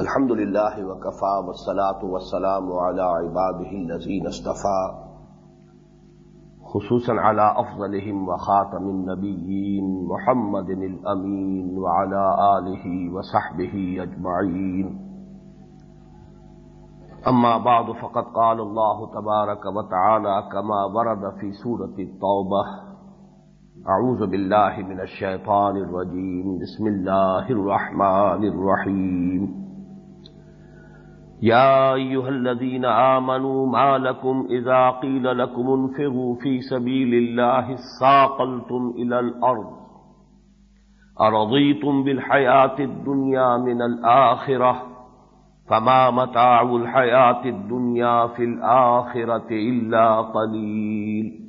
الحمد لله وكفى والصلاة والسلام على عباده الذين اصطفى خصوصا على أفضلهم وخاتم النبيين محمد الأمين وعلى آله وصحبه أجمعين أما بعد فقد قال الله تبارك وتعالى كما ورد في سورة التوبة أعوذ بالله من الشيطان الرجيم بسم الله الرحمن الرحيم يا أيها الذين آمنوا ما لكم إذا قيل لكم انفروا في سبيل الله ساقلتم إلى الأرض أرضيتم بالحياة الدنيا من الآخرة فما متاع الحياة الدنيا في الآخرة إلا قليل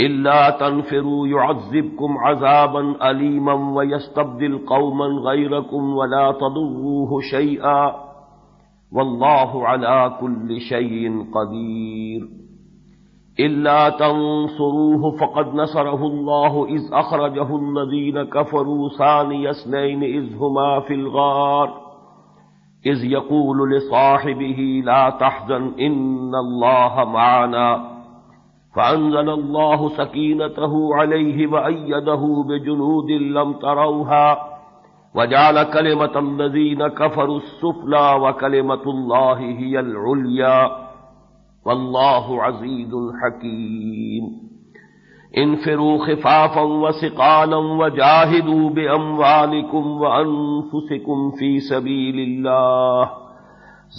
إلا تنفروا يعذبكم عذابا أليما ويستبدل قوما غيركم ولا تضروه شيئا والله على كل شيء قدير إلا تنصروه فقد نصره الله إذ أخرجه الذين كفروا ثاني اثنين إذ هما في الغار إذ يقول لصاحبه لا تحزن إن الله معنا فأنزل الله سكينته عليه وأيده بجنود لم تروها وجعل كلمة الذين كفروا السفلى وكلمة الله هي العليا والله عزيز حكيم. انفروا خفافا وسقالا وجاهدوا بأموالكم وأنفسكم في سبيل الله.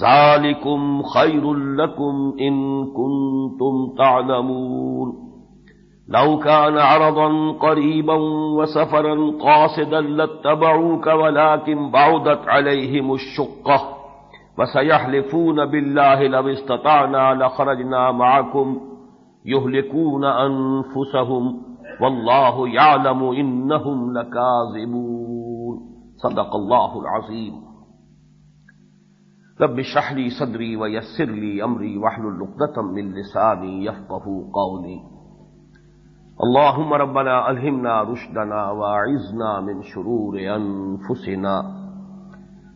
ذلكم خير لكم إن كنتم تعلمون. لو كان عرضا قريبا وسفرا قاصدا لاتبعوك ولكن بعدت عليهم الشقة وسيحلفون بالله لو استطعنا لخرجنا معكم يهلكون أنفسهم والله يعلم إنهم لكاذبون. صدق الله العظيم. رب اشرح لي صدري ويسر لي أمري واحلل عقدة من لساني يفقهوا قولي. اللهم ربنا ألهمنا رشدنا وعزنا من شرور أنفسنا.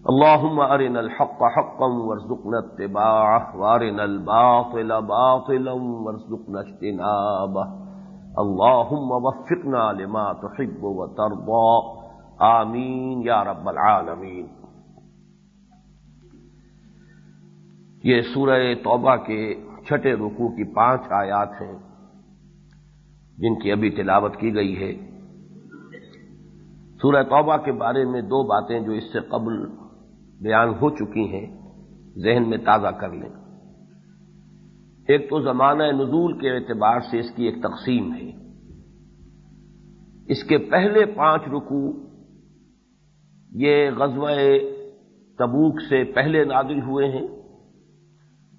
اللهم أرنا الحق حقا وارزقنا اتباعه، وأرنا الباطل باطلا وارزقنا اجتنابه. اللهم وفقنا لما تحب وترضى. آمین یا رب العالمین یہ سورہ توبہ کے چھٹے رکوع کی پانچ آیات ہیں۔ جن کی ابھی تلاوت کی گئی ہے۔ سورہ توبہ کے بارے میں دو باتیں جو اس سے قبل بیان ہو چکی ہیں، ذہن میں تازہ کر لیں۔ ایک تو زمانہ نزول کے اعتبار سے اس کی ایک تقسیم ہے۔ اس کے پہلے پانچ رکو یہ غزوہ تبوک سے پہلے نازل ہوئے ہیں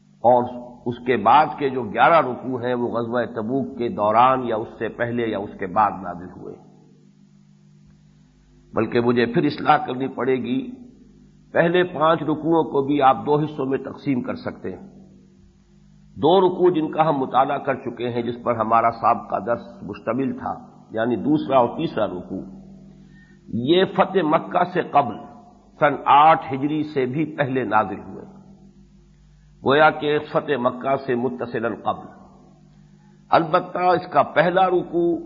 اور اس کے بعد کے جو گیارہ رکو ہیں، وہ غزوہ تبوک کے دوران یا اس سے پہلے یا اس کے بعد نازل ہوئے۔ بلکہ مجھے پھر اصلاح کرنی پڑے گی۔ پہلے پانچ رکوؤں کو بھی آپ دو حصوں میں تقسیم کر سکتے ہیں۔ دو رکو جن کا ہم مطالعہ کر چکے ہیں، جس پر ہمارا سابقہ درس مشتمل تھا یعنی دوسرا اور تیسرا رکو یہ فتح مکہ سے قبل سن آٹھ ہجری سے بھی پہلے نازل ہوئے۔ گویا کہ فتح مکہ سے متصل قبل۔ البتہ اس کا پہلا رکو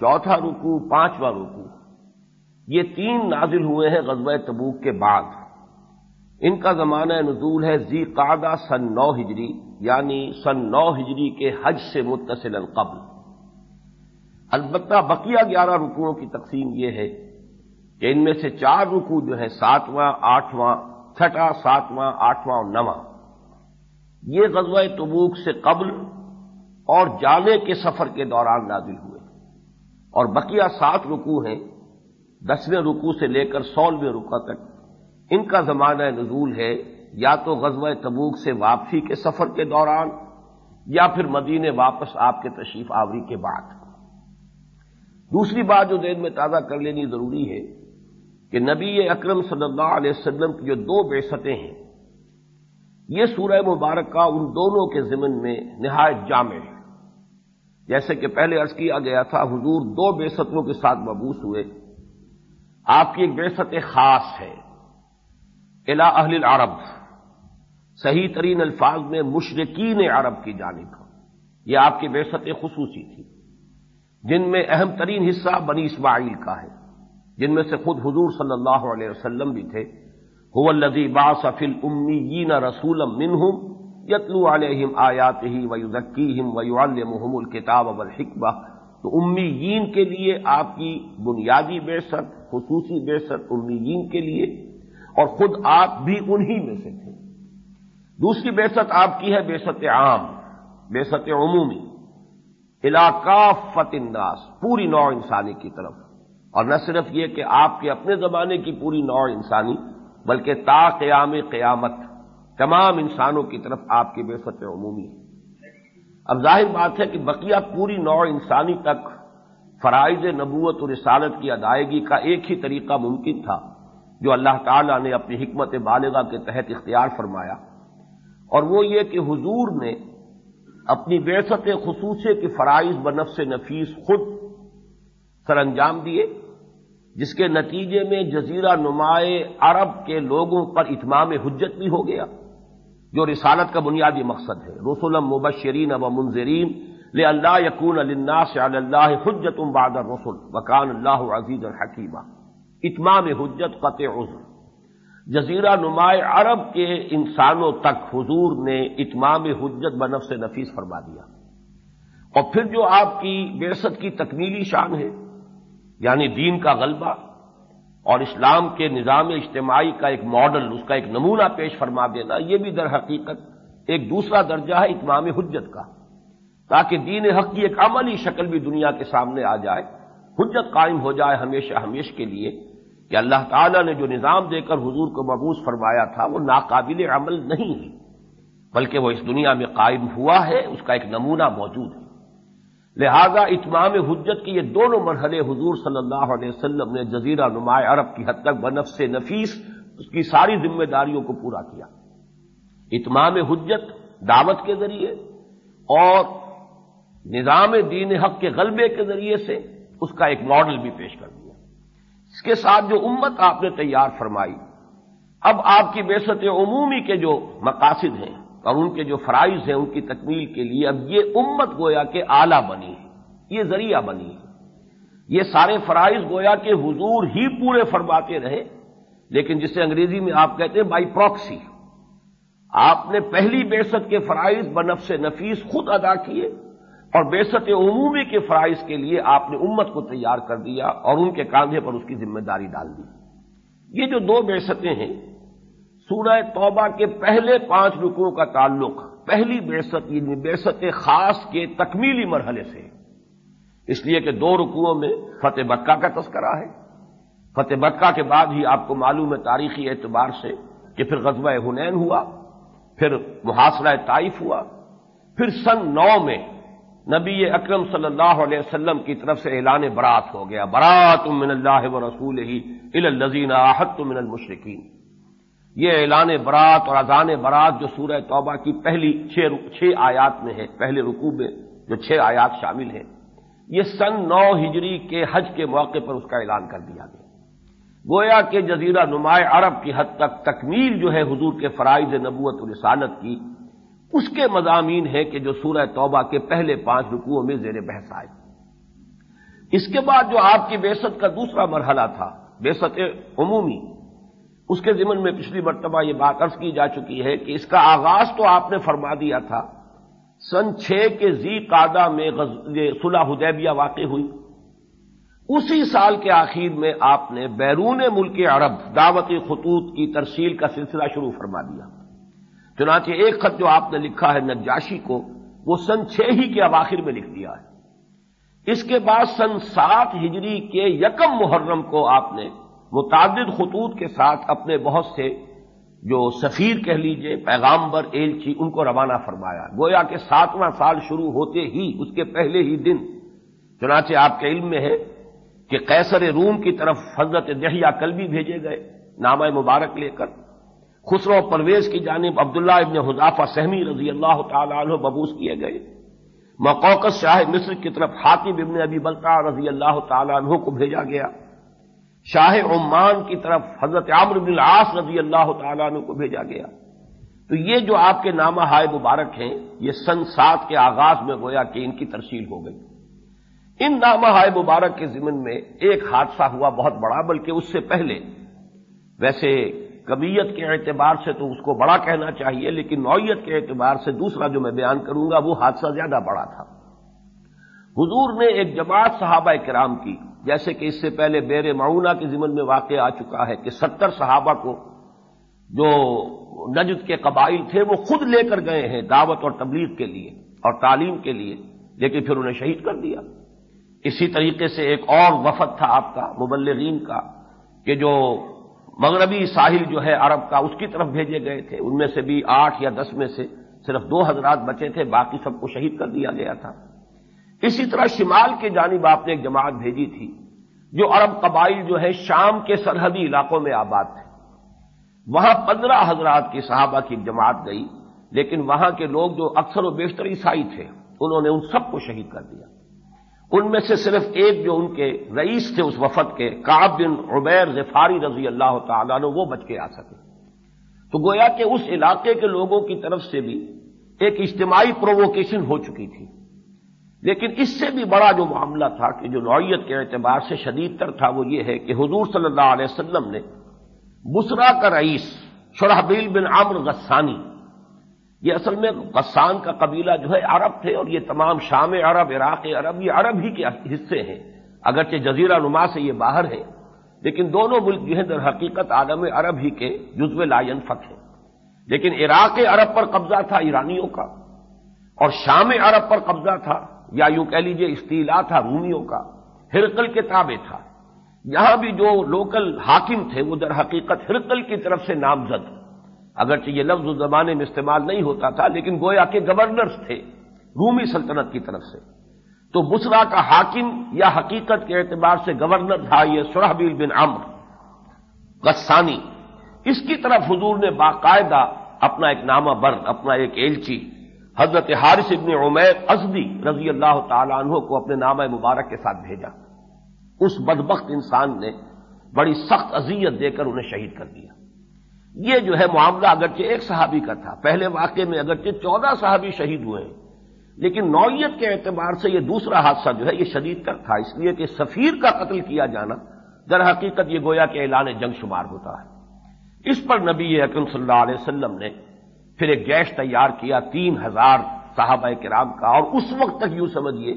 چوتھا رکو پانچواں رکو یہ تین نازل ہوئے ہیں غزوہ تبوک کے بعد۔ ان کا زمانہ نزول ہے زی قادہ سن نو ہجری یعنی سن نو ہجری کے حج سے متصل قبل۔ البتہ بقیہ گیارہ رکوؤں کی تقسیم یہ ہے کہ ان میں سے چار رکو جو ہیں، ساتواں، آٹھواں، چھٹا، ساتواں، آٹھواں اور نواں۔ یہ غزوہ تبوک سے قبل اور جانے کے سفر کے دوران نازل ہوئے اور بقیہ سات رکو ہیں، دسویں رکو سے لے کر سولہویں رکو تک۔ ان کا زمانہ نزول ہے، یا تو غزوہ تبوک سے واپسی کے سفر کے دوران، یا پھر مدینے واپس آپ کے تشریف آوری کے بعد۔ دوسری بات جو دین میں تازہ کر لینی ضروری ہے کہ نبی اکرم صلی اللہ علیہ وسلم کی جو دو بے ہیں یہ سورہ مبارکہ ان دونوں کے ضمن میں نہایت جامع ہے۔ جیسے کہ پہلے عرض کیا گیا تھا، حضور دو بے کے ساتھ مبوس ہوئے۔ آپ کی ایک بے خاص ہے۔ الا اہل العرب، صحیح ترین الفاظ میں مشرقین عرب کی جانب۔ یہ آپ کی بےست خصوصی تھی۔ جن میں اہم ترین حصہ بنی اسماعیل کا ہے۔ جن میں سے خود حضور صلی اللہ علیہ وسلم بھی تھے۔ الدی باسفل امی رسول منہم یتلو علیہم آیات ہی ویزکیم ویعلمہم الکتاب والحکمہ تو امیین کے لیے آپ کی بنیادی بےست خصوصی بےست امیین کے لیے اور خود آپ بھی انہی میں سے تھے۔ دوسری بےست آپ کی ہے بےست عام بےست عمومی۔ علاقہ فت انداز پوری نوع انسانی کی طرف۔ اور نہ صرف یہ کہ آپ کے اپنے زمانے کی پوری نوع انسانی بلکہ تا قیام قیامت تمام انسانوں کی طرف آپ کی بے فتح عمومی ہے اب ظاہر بات ہے کہ بقیہ پوری نوع انسانی تک فرائض نبوت اور رسالت کی ادائیگی کا ایک ہی طریقہ ممکن تھا، جو اللہ تعالی نے اپنی حکمت بالغہ کے تحت اختیار فرمایا۔ اور وہ یہ کہ حضور نے اپنی بیست خصوصے کے فرائض بنفس نفیس خود سر انجام دیے۔ جس کے نتیجے میں جزیرہ نمائے عرب کے لوگوں پر اتمام حجت بھی ہو گیا، جو رسالت کا بنیادی مقصد ہے۔ رسول مبشرین و منظرین لے اللہ یقون سے اللہ حجت بعد رسول وکان اللہ عزیز الحکیمہ اتمام حجت قطع عذر۔ جزیرہ نمائے عرب کے انسانوں تک حضور نے اتمام حجت بنف سے نفیس فرما دیا۔ اور پھر جو آپ کی بیست کی تکمیلی شان ہے یعنی دین کا غلبہ اور اسلام کے نظام اجتماعی کا ایک ماڈل، اس کا ایک نمونہ پیش فرما دینا، یہ بھی در حقیقت ایک دوسرا درجہ ہے اتمام حجت کا۔ تاکہ دین حق کی ایک عملی شکل بھی دنیا کے سامنے آ جائے، حجت قائم ہو جائے ہمیشہ ہمیش کے لیے کہ اللہ تعالیٰ نے جو نظام دے کر حضور کو مبوس فرمایا تھا، وہ ناقابل عمل نہیں ہے، بلکہ وہ اس دنیا میں قائم ہوا ہے، اس کا ایک نمونہ موجود ہے۔ لہذا اتمام حجت کے یہ دونوں مرحلے حضور صلی اللہ علیہ وسلم نے جزیرہ نمایاں عرب کی حد تک بنف سے نفیس اس کی ساری ذمہ داریوں کو پورا کیا۔ اتمام حجت دعوت کے ذریعے اور نظام دین حق کے غلبے کے ذریعے سے اس کا ایک ماڈل بھی پیش کر دیا۔ اس کے ساتھ جو امت آپ نے تیار فرمائی، اب آپ کی بےست عمومی کے جو مقاصد ہیں اور ان کے جو فرائض ہیں ان کی تکمیل کے لیے اب یہ امت گویا کہ آلہ بنی ہے، یہ ذریعہ بنی ہے۔ یہ سارے فرائض گویا کہ حضور ہی پورے فرماتے رہے۔ لیکن جسے انگریزی میں آپ کہتے ہیں بائی پروکسی آپ نے پہلی بیست کے فرائض بنفس نفیس خود ادا کیے اور بیست عمومی کے فرائض کے لیے آپ نے امت کو تیار کر دیا اور ان کے کاندھے پر اس کی ذمہ داری ڈال دی۔ یہ جو دو بیستیں ہیں سورہ توبہ کے پہلے پانچ رکوع کا تعلق پہلی بیست یعنی بیست خاص کے تکمیلی مرحلے سے۔ اس لیے کہ دو رکوعوں میں فتح بکہ کا تذکرہ ہے۔ فتح بکہ کے بعد ہی آپ کو معلوم ہے تاریخی اعتبار سے کہ پھر غزوہ ہنین ہوا، پھر محاصرہ طائف ہوا، پھر سن نو میں نبی اکرم صلی اللہ علیہ وسلم کی طرف سے اعلان برات ہو گیا۔ برات من اللہ و رسول ہی الزین احت من المشرقین یہ اعلان برات اور اذان برات جو سورہ توبہ کی پہلی چھ آیات میں ہے، پہلے رکوع میں جو چھ آیات شامل ہیں، یہ سن نو ہجری کے حج کے موقع پر اس کا اعلان کر دیا گیا۔ گویا کے جزیرہ نمایاں عرب کی حد تک تکمیل جو ہے حضور کے فرائض نبوت و رسالت کی، اس کے مضامین ہے کہ جو سورہ توبہ کے پہلے پانچ رکوعوں میں زیر بحث آئے۔ اس کے بعد جو آپ کی بیست کا دوسرا مرحلہ تھا، بیست عمومی اس کے ذمن میں پچھلی مرتبہ یہ بات عرض کی جا چکی ہے کہ اس کا آغاز تو آپ نے فرما دیا تھا۔ سن چھ کے زی قادہ میں صلح حدیبیہ واقع ہوئی۔ اسی سال کے آخر میں آپ نے بیرون ملک عرب دعوت خطوط کی ترسیل کا سلسلہ شروع فرما دیا۔ چنانچہ ایک خط جو آپ نے لکھا ہے نجاشی کو، وہ سن چھ ہی کے اواخر میں لکھ دیا ہے۔ اس کے بعد سن سات ہجری کے یکم محرم کو آپ نے متعدد خطوط کے ساتھ اپنے بہت سے جو سفیر کہہ لیجیے، پیغامبر، ایلچی، ان کو روانہ فرمایا۔ گویا کہ ساتواں سال شروع ہوتے ہی، اس کے پہلے ہی دن، چنانچہ آپ کے علم میں ہے کہ قیصر روم کی طرف حضرت دہیا کل بھی بھیجے گئے نامہ مبارک لے کر۔ خسرو پرویز کی جانب عبداللہ ابن حضافہ سہمی رضی اللہ تعالی عنہ مبوس کیے گئے۔ موقوقس شاہ مصر کی طرف حاطب ابن ابی بلتا رضی اللہ تعالی عنہ کو بھیجا گیا۔ شاہ عمان کی طرف حضرت عامر بن العاص رضی اللہ تعالیٰ عنہ کو بھیجا گیا۔ تو یہ جو آپ کے نامہ ہائے مبارک ہیں، یہ سن سات کے آغاز میں گویا کہ ان کی ترسیل ہو گئی۔ ان نامہ ہائے مبارک کے ضمن میں ایک حادثہ ہوا بہت بڑا، بلکہ اس سے پہلے۔ ویسے کبیت کے اعتبار سے تو اس کو بڑا کہنا چاہیے، لیکن نوعیت کے اعتبار سے دوسرا جو میں بیان کروں گا، وہ حادثہ زیادہ بڑا تھا۔ حضور نے ایک جماعت صحابہ کرام کی جیسے کہ اس سے پہلے بیر معونہ کے ضمن میں واقع آ چکا ہے کہ ستر صحابہ کو جو نجد کے قبائل تھے وہ خود لے کر گئے ہیں دعوت اور تبلیغ کے لیے اور تعلیم کے لیے، لیکن پھر انہیں شہید کر دیا۔ اسی طریقے سے ایک اور وفد تھا آپ کا، مبلغین کا، کہ جو مغربی ساحل جو ہے عرب کا، اس کی طرف بھیجے گئے تھے۔ ان میں سے بھی آٹھ یا دس میں سے صرف دو حضرات بچے تھے، باقی سب کو شہید کر دیا گیا تھا۔ اسی طرح شمال کے جانب آپ نے ایک جماعت بھیجی تھی، جو عرب قبائل جو ہے شام کے سرحدی علاقوں میں آباد تھے۔ وہاں پندرہ حضرات کی صحابہ کی جماعت گئی، لیکن وہاں کے لوگ جو اکثر و بیشتر عیسائی تھے، انہوں نے ان سب کو شہید کر دیا۔ ان میں سے صرف ایک جو ان کے رئیس تھے اس وفد کے کاب بن عبیر غفاری رضی اللہ تعالیٰ نے وہ بچ کے آ سکے۔ تو گویا کہ اس علاقے کے لوگوں کی طرف سے بھی ایک اجتماعی پرووکیشن ہو چکی تھی۔ لیکن اس سے بھی بڑا جو معاملہ تھا کہ جو نوعیت کے اعتبار سے شدید تر تھا وہ یہ ہے کہ حضور صلی اللہ علیہ وسلم نے بسرا کا رئیس شرحبیل بن عمر غسانی، یہ اصل میں غسان کا قبیلہ جو ہے عرب تھے اور یہ تمام شام عرب، عراق عرب، یہ عرب ہی کے حصے ہیں، اگرچہ جزیرہ نما سے یہ باہر ہے، لیکن دونوں ملک جو ہے در حقیقت عالم عرب ہی کے جزو لائن فق ہیں۔ لیکن عراق عرب پر قبضہ تھا ایرانیوں کا اور شام عرب پر قبضہ تھا یا یوں کہہ لیجیے استیلا تھا، رومیوں کا ہرکل کے تابع تھا۔ یہاں بھی جو لوکل حاکم تھے، وہ در حقیقت ہرکل کی طرف سے نامزد۔ اگرچہ یہ لفظ زمانے میں استعمال نہیں ہوتا تھا، لیکن گویا کے گورنرز تھے، رومی سلطنت کی طرف سے۔ تو بسرا کا حاکم یا حقیقت کے اعتبار سے گورنر تھا یہ سرحبیل بن عمر غسانی۔ اس کی طرف حضور نے باقاعدہ اپنا ایک نامہ برد، اپنا ایک ایلچی حضرت حارث ابن عمیر ازدی رضی اللہ تعالیٰ عنہ کو اپنے نامہ مبارک کے ساتھ بھیجا۔ اس بدبخت انسان نے بڑی سخت اذیت دے کر انہیں شہید کر دیا۔ یہ جو ہے معاملہ اگرچہ ایک صحابی کا تھا، پہلے واقعے میں اگرچہ چودہ صحابی شہید ہوئے ہیں، لیکن نوعیت کے اعتبار سے یہ دوسرا حادثہ جو ہے یہ شدید تر تھا، اس لیے کہ سفیر کا قتل کیا جانا در حقیقت یہ گویا کہ اعلان جنگ شمار ہوتا ہے۔ اس پر نبی اکرم صلی اللہ علیہ وسلم نے پھر ایک جیش تیار کیا، تین ہزار صحابہ کرام کا، اور اس وقت تک یوں سمجھیے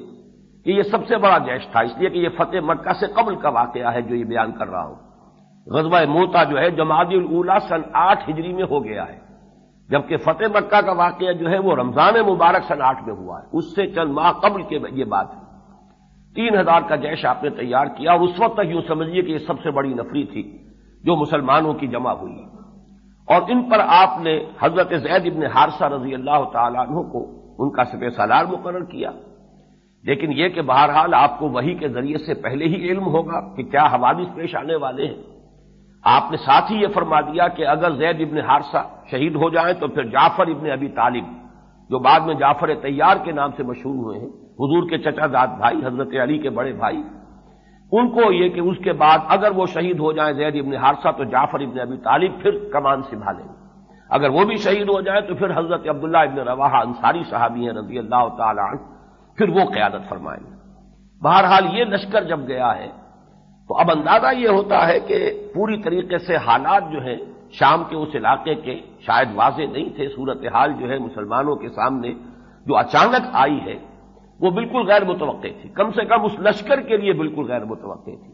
کہ یہ سب سے بڑا جیش تھا، اس لیے کہ یہ فتح مکہ سے قبل کا واقعہ ہے جو یہ بیان کر رہا ہوں۔ غزوہ موتا جو ہے جماعت الاولا سن آٹھ ہجری میں ہو گیا ہے، جبکہ فتح مکہ کا واقعہ جو ہے، وہ رمضان مبارک سن آٹھ میں ہوا ہے۔ اس سے چند ماہ قبل کے یہ بات ہے۔ تین ہزار کا جیش آپ نے تیار کیا، اور اس وقت تک یوں سمجھیے کہ یہ سب سے بڑی نفری تھی جو مسلمانوں کی جمع ہوئی۔ اور ان پر آپ نے حضرت زید ابن حارثہ رضی اللہ تعالیٰ عنہ کو ان کا سپہ سالار مقرر کیا۔ لیکن یہ کہ بہرحال آپ کو وہی کے ذریعے سے پہلے ہی علم ہوگا کہ کیا حوادث پیش آنے والے ہیں۔ آپ نے ساتھ ہی یہ فرما دیا کہ اگر زید ابن حارثہ شہید ہو جائیں تو پھر جعفر ابن ابی طالب، جو بعد میں جعفر تیار کے نام سے مشہور ہوئے ہیں، حضور کے چچا داد بھائی، حضرت علی کے بڑے بھائی ان کو یہ کہ اس کے بعد اگر وہ شہید ہو جائیں زید ابن حارثہ، تو جعفر ابن ابی طالب پھر کمان سنبھالیں گے۔ اگر وہ بھی شہید ہو جائے تو پھر حضرت عبداللہ ابن روا انصاری صحابی ہیں رضی اللہ تعالی عنہ، پھر وہ قیادت فرمائیں گے۔ بہرحال یہ لشکر جب گیا ہے، تو اب اندازہ یہ ہوتا ہے کہ پوری طریقے سے حالات جو ہیں شام کے اس علاقے کے شاید واضح نہیں تھے۔ صورتحال جو ہے مسلمانوں کے سامنے جو اچانک آئی ہے وہ بالکل غیر متوقع تھی۔ کم سے کم اس لشکر کے لیے بالکل غیر متوقع تھی۔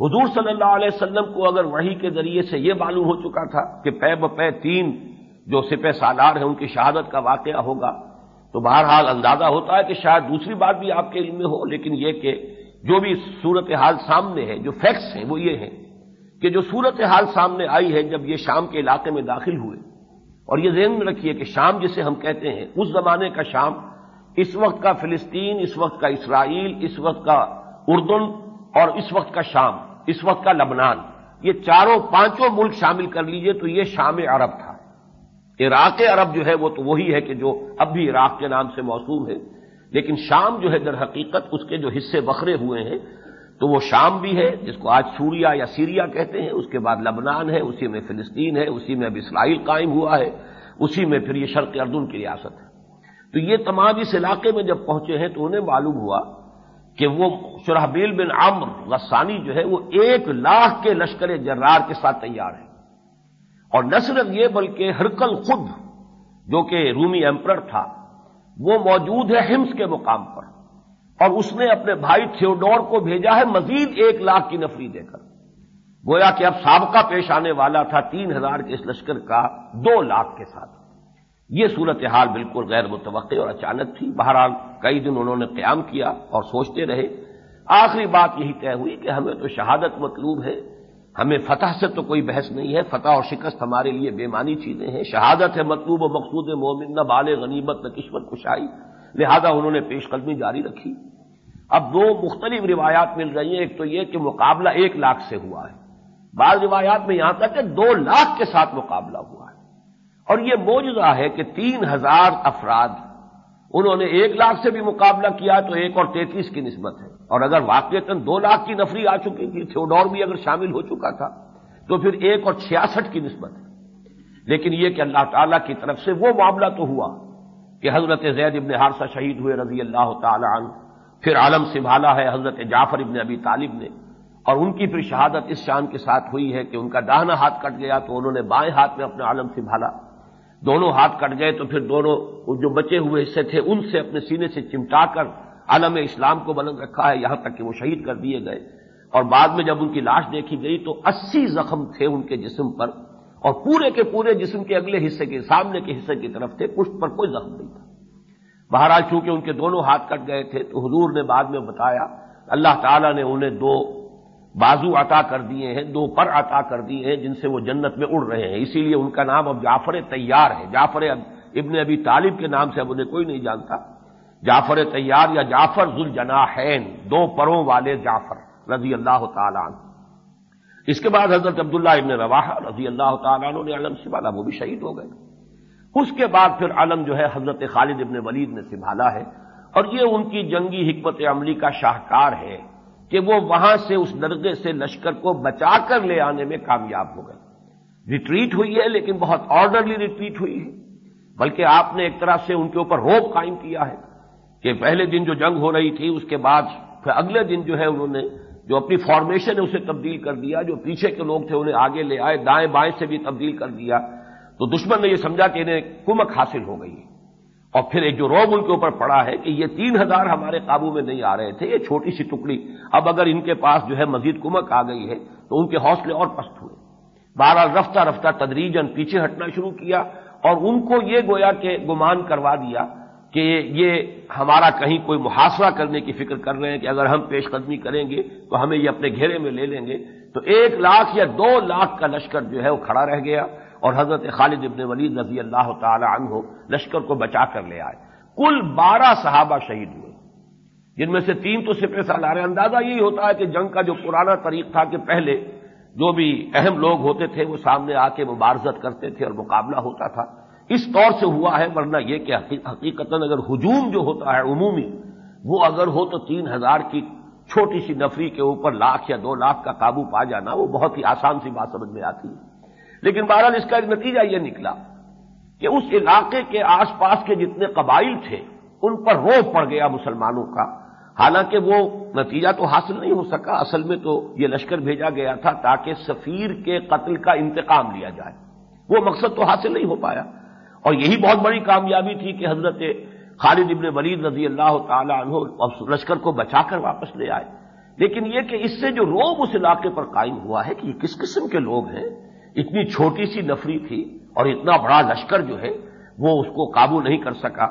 حضور صلی اللہ علیہ وسلم کو اگر وہی کے ذریعے سے یہ معلوم ہو چکا تھا کہ پے بے تین جو سپہ سالار ہیں، ان کی شہادت کا واقعہ ہوگا، تو بہرحال اندازہ ہوتا ہے کہ شاید دوسری بات بھی آپ کے علم میں ہو، لیکن یہ کہ جو بھی صورتحال سامنے ہے، جو فیکٹس ہیں، وہ یہ ہیں کہ جو صورتحال سامنے آئی ہے جب یہ شام کے علاقے میں داخل ہوئے، اور یہ ذہن میں رکھیے کہ شام جسے ہم کہتے ہیں، اس زمانے کا شام اس وقت کا فلسطین، اس وقت کا اسرائیل، اس وقت کا اردن اور اس وقت کا شام، اس وقت کا لبنان، یہ چاروں پانچوں ملک شامل کر لیجیے تو یہ شام عرب تھا۔ عراق عرب جو ہے وہ تو وہی ہے کہ جو اب بھی عراق کے نام سے موصول ہے۔ لیکن شام جو ہے در حقیقت اس کے جو حصے بکھرے ہوئے ہیں، تو وہ شام بھی ہے، جس کو آج سوریا یا سیریا کہتے ہیں، اس کے بعد لبنان ہے، اسی میں فلسطین ہے، اسی میں اب اسرائیل قائم ہوا ہے، اسی میں پھر یہ شرق اردن کی ریاست ہے۔ تو یہ تمام اس علاقے میں جب پہنچے ہیں تو انہیں معلوم ہوا کہ وہ شرحبیل بن عمر غسانی جو ہے وہ ایک لاکھ کے لشکر جرار کے ساتھ تیار ہے اور نہ صرف یہ بلکہ ہرکل خود جو کہ رومی ایمپرر تھا، وہ موجود ہے ہمس کے مقام پر۔ اور اس نے اپنے بھائی تھیوڈور کو بھیجا ہے مزید ایک لاکھ کی نفری دے کر۔ گویا کہ اب سابقہ پیش آنے والا تھا تین ہزار کے اس لشکر کا دو لاکھ کے ساتھ۔ یہ صورتحال بالکل غیر متوقع اور اچانک تھی۔ بہرحال کئی دن انہوں نے قیام کیا اور سوچتے رہے۔ آخری بات یہی طے ہوئی کہ ہمیں تو شہادت مطلوب ہے۔ ہمیں فتح سے تو کوئی بحث نہیں ہے۔ فتح اور شکست ہمارے لیے بےمانی چیزیں ہیں۔ شہادت ہے مطلوب و مقصود مومن، نہ بال غنیمت، نہ قسمت کشائی۔ لہذا انہوں نے پیش قدمی جاری رکھی۔ اب دو مختلف روایات مل رہی ہیں۔ ایک تو یہ کہ مقابلہ ایک لاکھ سے ہوا ہے۔ بعض روایات میں یہاں تک کہ دو لاکھ کے ساتھ مقابلہ ہوا ہے۔ اور یہ موجودہ ہے کہ تین ہزار افراد، انہوں نے ایک لاکھ سے بھی مقابلہ کیا تو ایک اور تینتیس کی نسبت ہے۔ اور اگر واقع دو لاکھ کی نفری آ چکی تھی تھوڈور بھی اگر شامل ہو چکا تھا، تو پھر ایک اور چھیاسٹھ کی نسبت ہے۔ لیکن یہ کہ اللہ تعالی کی طرف سے وہ معاملہ تو ہوا کہ حضرت زید ابن حارثہ شہید ہوئے رضی اللہ تعالی عنہ، پھر عالم سنبھالا ہے حضرت جعفر ابن ابی طالب نے، اور ان کی پھر شہادت اس شان کے ساتھ ہوئی ہے کہ ان کا داہنا ہاتھ کٹ گیا تو انہوں نے بائیں ہاتھ میں اپنا عالم سنبھالا۔ دونوں ہاتھ کٹ گئے تو پھر دونوں جو بچے ہوئے حصے تھے ان سے اپنے سینے سے چمٹا کر عالم اسلام کو بلند رکھا ہے، یہاں تک کہ وہ شہید کر دیے گئے۔ اور بعد میں جب ان کی لاش دیکھی گئی تو اسی زخم تھے ان کے جسم پر۔ اور پورے کے پورے جسم کے اگلے حصے کے سامنے کے حصے کی طرف تھے، پشت پر کوئی زخم نہیں تھا۔ بہرحال چونکہ ان کے دونوں ہاتھ کٹ گئے تھے تو حضور نے بعد میں بتایا، اللہ تعالیٰ نے انہیں دو بازو عطا کر دیے ہیں، دو پر عطا کر دیے ہیں جن سے وہ جنت میں اڑ رہے ہیں۔ اسی لیے ان کا نام اب جعفر تیار ہے۔ جعفر ابن ابی طالب کے نام سے اب انہیں کوئی نہیں جانتا۔ جعفر تیار یا جعفر ذوالجناحین، دو پروں والے جعفر، رضی اللہ تعالیٰ عنہ۔ اس کے بعد حضرت عبداللہ ابن رواح رضی اللہ تعالیٰ عنہ نے علم سے والا وہ بھی شہید ہو گئے۔ اس کے بعد پھر علم جو ہے حضرت خالد ابن ولید نے سنبھالا ہے۔ اور یہ ان کی جنگی حکمت عملی کا شاہکار ہے۔ کہ وہ وہاں سے اس درگے سے لشکر کو بچا کر لے آنے میں کامیاب ہو گئے۔ ریٹریٹ ہوئی ہے لیکن بہت آرڈرلی ریٹریٹ ہوئی ہے۔ بلکہ آپ نے ایک طرح سے ان کے اوپر روپ قائم کیا ہے کہ پہلے دن جو جنگ ہو رہی تھی، اس کے بعد پھر اگلے دن جو ہے انہوں نے جو اپنی فارمیشن ہے اسے تبدیل کر دیا، جو پیچھے کے لوگ تھے انہیں آگے لے آئے، دائیں بائیں سے بھی تبدیل کر دیا۔ تو دشمن نے یہ سمجھا کہ انہیں کمک حاصل ہو گئی ہے۔ اور پھر ایک جو روب ان کے اوپر پڑا ہے کہ یہ تین ہزار ہمارے قابو میں نہیں آ رہے تھے، یہ چھوٹی سی ٹکڑی۔ اب اگر ان کے پاس جو ہے مزید کمک آ گئی ہے تو ان کے حوصلے اور پست ہوئے۔ بارہ رفتہ رفتہ تدریجن پیچھے ہٹنا شروع کیا اور ان کو یہ گویا کہ گمان کروا دیا کہ یہ ہمارا کہیں کوئی محاصرہ کرنے کی فکر کر رہے ہیں کہ اگر ہم پیش قدمی کریں گے تو ہمیں یہ اپنے گھیرے میں لے لیں گے۔ تو ایک لاکھ یا دو لاکھ کا لشکر جو ہے وہ کھڑا رہ گیا۔ اور حضرت خالد ابن ولید رضی اللہ تعالی عنہ لشکر کو بچا کر لے آئے۔ کل بارہ صحابہ شہید ہوئے۔ جن میں سے تین تو سپر سالار اندازہ یہی ہوتا ہے کہ جنگ کا جو پرانا طریق تھا کہ پہلے جو بھی اہم لوگ ہوتے تھے وہ سامنے آ کے مبارزت کرتے تھے اور مقابلہ ہوتا تھا۔ اس طور سے ہوا ہے، ورنہ یہ کہ حقیقت اگر ہجوم جو ہوتا ہے عمومی، وہ اگر ہو تو تین ہزار کی چھوٹی سی نفری کے اوپر لاکھ یا دو لاکھ کا قابو پا جانا، وہ بہت ہی آسان سی بات سمجھ میں آتی ہے۔ لیکن بہرحال اس کا ایک نتیجہ یہ نکلا کہ اس علاقے کے آس پاس کے جتنے قبائل تھے، ان پر روب پڑ گیا مسلمانوں کا۔ حالانکہ وہ نتیجہ تو حاصل نہیں ہو سکا، اصل میں تو یہ لشکر بھیجا گیا تھا تاکہ سفیر کے قتل کا انتقام لیا جائے۔ وہ مقصد تو حاصل نہیں ہو پایا۔ اور یہی بہت بڑی کامیابی تھی کہ حضرت خالد ابن ولید رضی اللہ تعالی عنہ لشکر کو بچا کر واپس لے آئے۔ لیکن یہ کہ اس سے جو روب اس علاقے پر قائم ہوا ہے کہ یہ کس قسم کے لوگ ہیں اتنی چھوٹی سی نفری تھی اور اتنا بڑا لشکر جو ہے وہ اس کو قابو نہیں کر سکا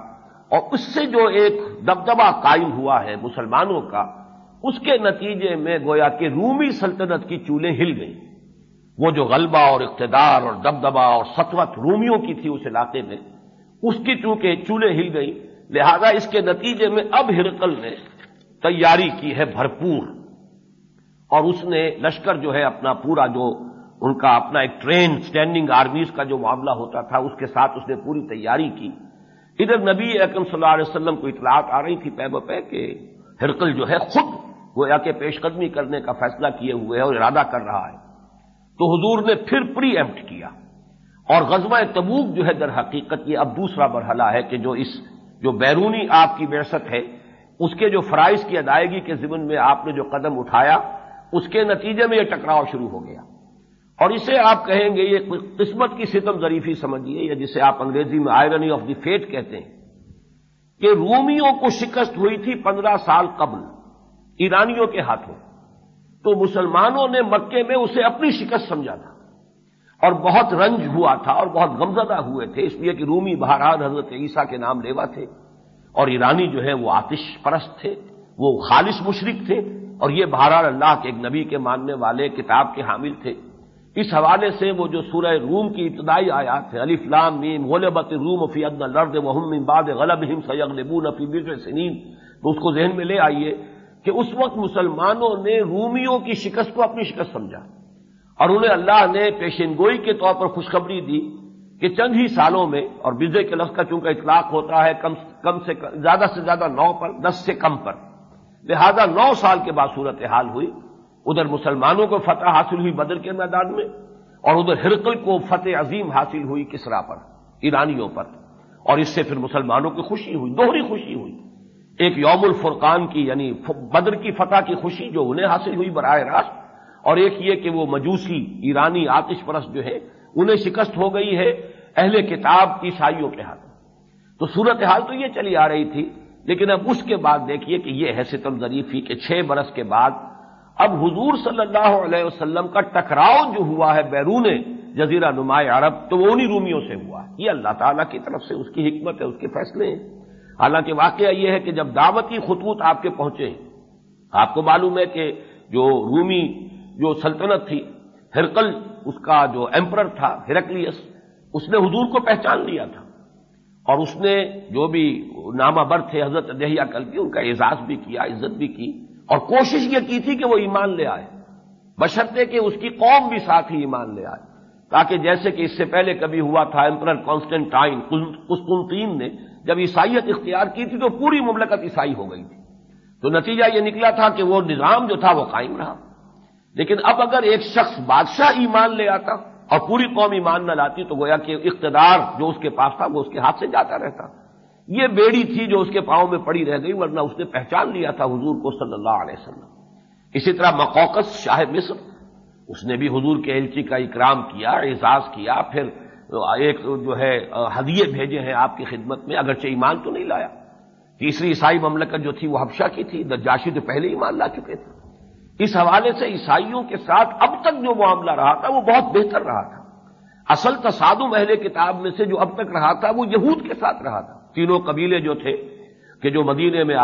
اور اس سے جو ایک دبدبا قائم ہوا ہے مسلمانوں کا، اس کے نتیجے میں گویا کہ رومی سلطنت کی چولیں ہل گئیں۔ وہ جو غلبہ اور اقتدار اور دبدبا اور سطوت رومیوں کی تھی اس علاقے میں، اس کی چونکہ چولیں ہل گئی لہذا اس کے نتیجے میں اب ہرکل نے تیاری کی ہے بھرپور۔ اور اس نے لشکر جو ہے اپنا پورا جو ان کا اپنا ایک ٹرین اسٹینڈنگ آرمیز کا جو معاملہ ہوتا تھا، اس کے ساتھ اس نے پوری تیاری کی۔ ادھر نبی اکم صلی اللہ علیہ وسلم کو اطلاعات آ رہی تھی پہ بے کہ ہرکل جو ہے خود گویا کہ پیش قدمی کرنے کا فیصلہ کیے ہوئے ہے اور ارادہ کر رہا ہے۔ تو حضور نے پھر پری ایمپٹ کیا۔ اور غزوہ تبوک جو ہے در حقیقت یہ اب دوسرا مرحلہ ہے کہ جو اس، جو بیرونی آپ کی بیرست ہے، اس کے جو فرائض کی ادائیگی کے ضمن میں آپ نے جو قدم اٹھایا، اس کے نتیجے میں یہ ٹکراؤ شروع ہو گیا۔ اور اسے آپ کہیں گے یہ قسمت کی ستم ظریفی سمجھیے یا جسے آپ انگریزی میں آئرنی آف دی فیٹ کہتے ہیں کہ رومیوں کو شکست ہوئی تھی پندرہ سال قبل، ایرانیوں کے ہاتھوں۔ تو مسلمانوں نے مکے میں اسے اپنی شکست سمجھا تھا۔ اور بہت رنج ہوا تھا اور بہت غمزدہ ہوئے تھے، اس لیے کہ رومی بہرحال حضرت عیسیٰ کے نام لیوا تھے۔ اور ایرانی جو ہے وہ آتش پرست تھے، وہ خالص مشرق تھے۔ اور یہ بہرحال اللہ کے ایک نبی کے ماننے والے کتاب کے حامل تھے۔ اس حوالے سے وہ جو سورہ روم کی ابتدائی آیات ہے علی فلام میم، غلبت روم فی ادن لرد وحم باد غلب ہم سید نبون فی بر سنین۔ تو اس کو ذہن میں لے آئیے کہ اس وقت مسلمانوں نے رومیوں کی شکست کو اپنی شکست سمجھا۔ اور انہیں اللہ نے پیشن گوئی کے طور پر خوشخبری دی کہ چند ہی سالوں میں، اور بزے کے لفظ کا چونکہ اطلاق ہوتا ہے کم کم سے زیادہ سے زیادہ نو پر، دس سے کم پر۔ لہذا نو سال کے بعد صورت حال ہوئی۔ ادھر مسلمانوں کو فتح حاصل ہوئی بدر کے میدان میں اور ادھر ہرقل کو فتح عظیم حاصل ہوئی کسرا پر، ایرانیوں پر۔ اور اس سے پھر مسلمانوں کی خوشی ہوئی، دوہری خوشی ہوئی۔ ایک یوم الفرقان کی یعنی بدر کی فتح کی خوشی جو انہیں حاصل ہوئی براہ راست، اور ایک یہ کہ وہ مجوسی ایرانی آتش پرست جو ہے انہیں شکست ہو گئی ہے اہل کتاب عیسائیوں کے ہاتھ۔ تو صورت حال تو یہ چلی آ رہی تھی، لیکن اب اس کے بعد دیکھیے کہ یہ ہے ستم ظریفی کے چھ برس کے بعد اب حضور صلی اللہ علیہ وسلم کا ٹکراؤ جو ہوا ہے بیرون جزیرہ نمایاں عرب، تو وہ انہیں رومیوں سے ہوا۔ یہ اللہ تعالیٰ کی طرف سے اس کی حکمت ہے، اس کے فیصلے ہیں۔ حالانکہ واقعہ یہ ہے کہ جب دعوتی خطوط آپ کے پہنچے، آپ کو معلوم ہے کہ جو رومی جو سلطنت تھی ہرکل اس کا جو ایمپرر تھا، ہرکلیس، اس نے حضور کو پہچان لیا تھا۔ اور اس نے جو بھی نامہ بر تھے، حضرت دہیا کل کی، ان کا اعزاز بھی کیا، عزت بھی کی۔ اور کوشش یہ کی تھی کہ وہ ایمان لے آئے۔ بشرطے کہ اس کی قوم بھی ساتھ ہی ایمان لے آئے۔ تاکہ جیسے کہ اس سے پہلے کبھی ہوا تھا امپرر کانسٹنٹائن قسطنطین نے، جب عیسائیت اختیار کی تھی تو پوری مملکت عیسائی ہو گئی تھی۔ تو نتیجہ یہ نکلا تھا کہ وہ نظام جو تھا وہ قائم رہا۔ لیکن اب اگر ایک شخص بادشاہ ایمان لے آتا اور پوری قوم ایمان نہ لاتی تو گویا کہ اقتدار جو اس کے پاس تھا وہ اس کے ہاتھ سے جاتا رہتا۔ یہ بیڑی تھی جو اس کے پاؤں میں پڑی رہ گئی، ورنہ اس نے پہچان لیا تھا حضور کو صلی اللہ علیہ وسلم۔ اسی طرح مقوقس شاہ مصر، اس نے بھی حضور کے ایلچی کا اکرام کیا، اعزاز کیا، پھر ایک جو ہے، ہدیے بھیجے ہیں آپ کی خدمت میں، اگرچہ ایمان تو نہیں لایا۔ تیسری عیسائی مملکت جو تھی، وہ حبشہ کی تھی، دجاشی تو پہلے ایمان لا چکے تھے۔ اس حوالے سے عیسائیوں کے ساتھ اب تک جو معاملہ رہا تھا، وہ بہت بہتر رہا تھا۔ اصل تصادم اہل کتاب میں سے جو اب تک رہا تھا، وہ یہود کے ساتھ رہا تھا۔ تینوں قبیلے جو تھے کہ جو مدینے میں